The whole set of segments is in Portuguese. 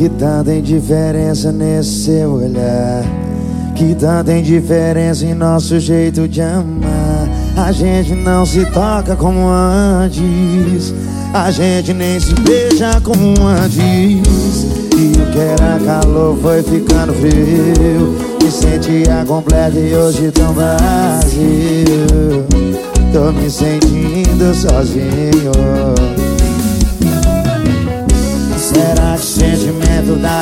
Que tanta indiferença nesse seu olhar Que tanta indiferença em nosso jeito de amar. A gente não se toca como antes A gente nem se beija como antes. E o que era calor foi ficando frio Me sentia completo e hoje tão vazio. Tô me sentindo sozinho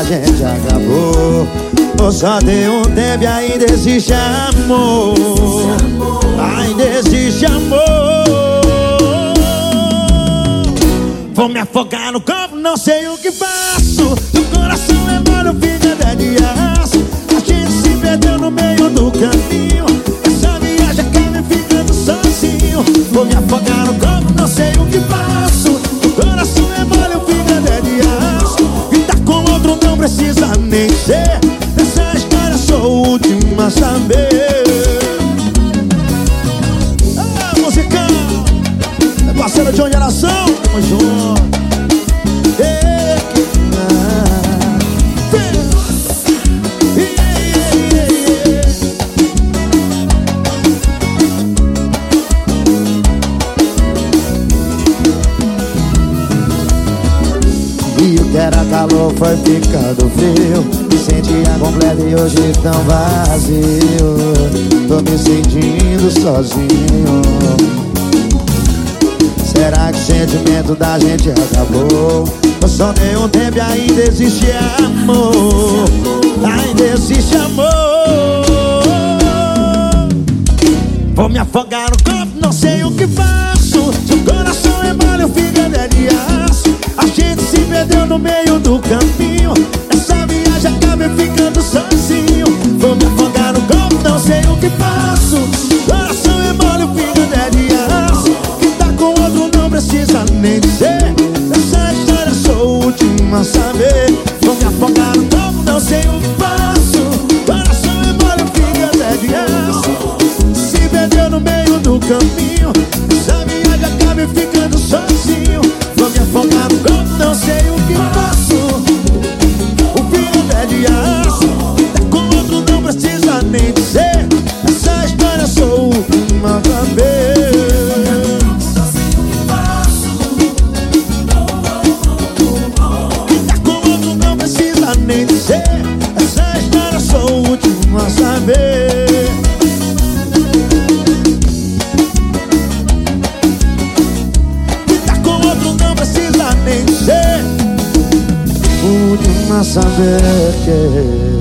gente acabou? Ou só tem um tempo e ainda existe amor? Ainda existe amor Vou me afogar no corpo, não sei o que faço. O coração é mole, fica até de aço. A gente se perdeu no meio do caminho. Essa viagem acaba ficando sozinho. Vou me afogar no corpo, precisa nem ser Essa história sou o último a saber. Ah, musical É parceiro de uma geração Tamo junto E o que era calor foi ficando frio. Me sentia completo e hoje tão vazio. Tô me sentindo sozinho. Será que o sentimento da gente acabou? Ou só tem um tempo e ainda existe amor. Ainda existe amor. Vou me afogar no do caminho. Essa viagem acaba ficando sozinho. Vou me afogar no corpo, não sei o que faço. Coração é mole, eu fico até de aço. Que tá com outro não precisa nem dizer. Essa história sou o último a saber. Vou me afogar no corpo, não sei o que faço. Coração é mole, eu fico até de aço. Se perdeu no meio do caminho filho de aço Tá com outro, não precisa nem dizer. Essa história sou uma vez a saber que